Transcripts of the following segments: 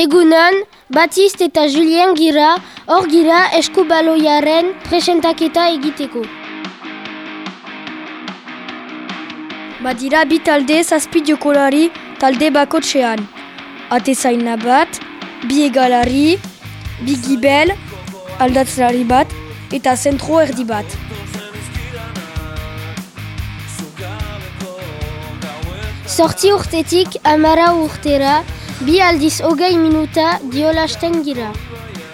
Egunon, Batist eta Julien gira, hor gira eskubaloiaren presentaketa egiteko. Badira bi talde zazpi jokolari talde bakotxean. Atezaina bat, bi egalari, bi gibel, aldatzari bat eta zentro erdi bat. Sortzi urtetik amara urtera, bi aldiz hogei minuta diolasten gira.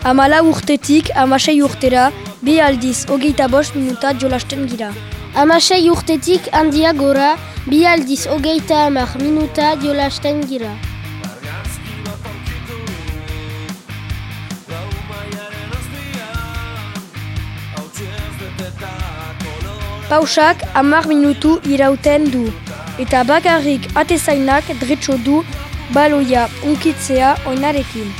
Amala urtetik amasei urtera, bi aldiz hogeita bost minuta jolasten gira. Amasei urtetik handia gora, bi aldiz hogeita hamar minuta diolasten gira. Pausak hamar minutu irauten du. Eta bakarrik atezainak dretxo du baloia unkitzea oinarekin.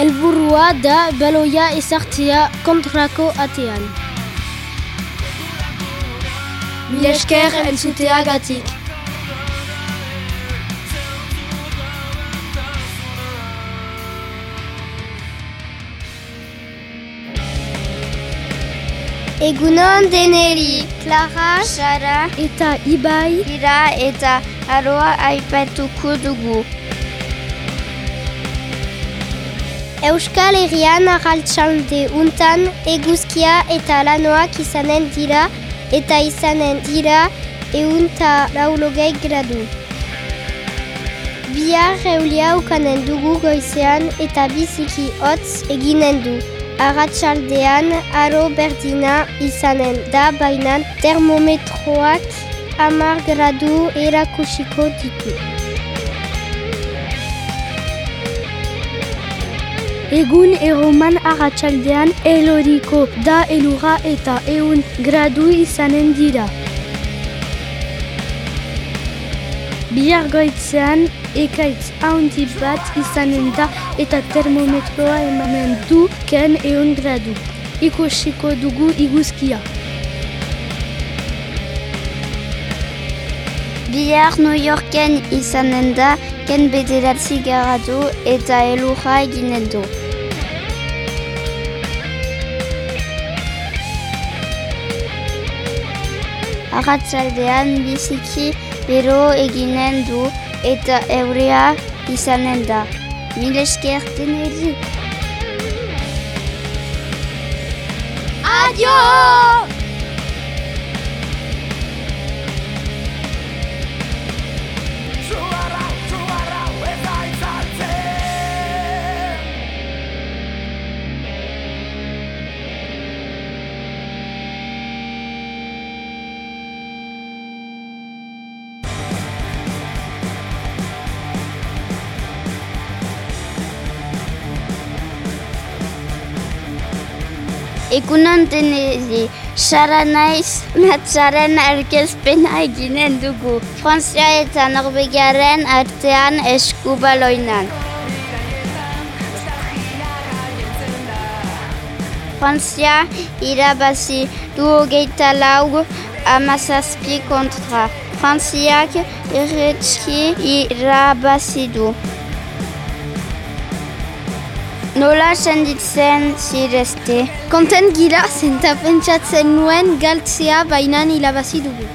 Elburua da baloia ezartzea kontrako atean. Milesker entzuteagatik. Egunon deneri, Clara, Sara Eta Ibai gira eta aroa aipatuko dugu. Euskal Herrian arraltsalde untan eguzkia eta lanoak izanen dira eta izanen dira eunta laulogei gradu. Bihar eulia ukanen dugu goizean eta biziki hotz eginen du. Arratsaldean aro berdina izanen da bainan termometroak hamar gradu erakusiko ditu. Egun erroman arratsaldean eloriko da elura eta eun gradu izanen dira. Bihar goitzean ekaitz handi bat izanen da eta termometroa emanen du ken eun gradu. Ikusiko dugu iguzkia. Bihar New Yorken izanen da ken bederatzi gradu eta elurra eginen du. Arratzaldean biziki bero eginen du eta euria izanen da. Mil esker deneri. Adio! Egunon denezi, Sara naiz, natzaren arkezpena eginen dugu. Frantzia eta Norvegiaren artean eskubaloinan. Frantzia irabazi du hogeita lau amazazpi kontra. Frantziak erretski irabazi du. Nola senditzen zirezte? Konten gira zenta pentsatzen nuen galtzea bainan ilabazi dugu.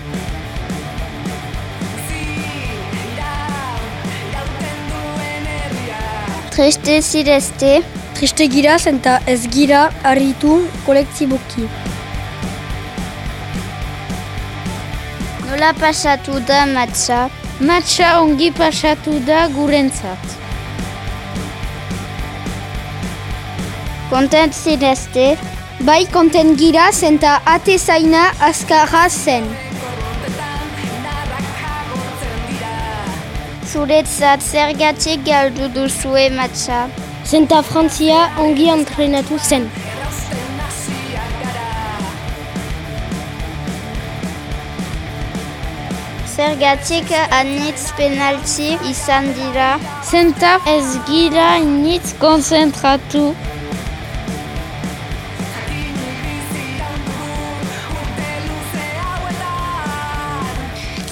Triste zirezte? Triste gira zenta ez gira harritu kolektiboki. Nola pasatu da matza? Matxa ongi pasatu da gurentzat. Kontent zirezte? Bai konten gira zenta ate zaina azkarra zen. Zuretzat zergatik galdu duzue matza? Zenta Frantzia ongi entrenatu zen. Zergatik anitz penalti izan dira? Zenta ez gira initz konzentratu.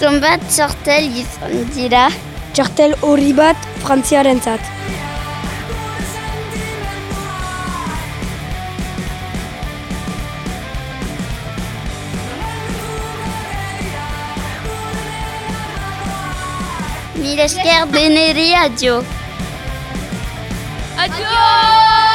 Zonbat txortel izan dira. Txartel hori bat frantziaren zat. Mil esker deneri adio. Adio!